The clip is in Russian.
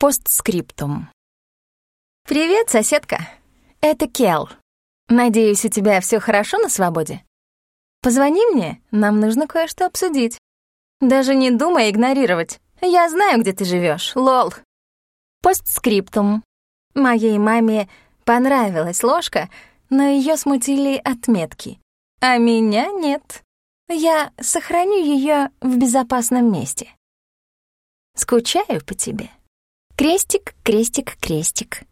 Постскриптум. «Привет, соседка. Это Кел. Надеюсь, у тебя все хорошо на свободе? Позвони мне, нам нужно кое-что обсудить. Даже не думай игнорировать. Я знаю, где ты живешь, лол. Постскриптум. Моей маме понравилась ложка, но ее смутили отметки. А меня нет. Я сохраню ее в безопасном месте. Скучаю по тебе. Крестик, крестик, крестик.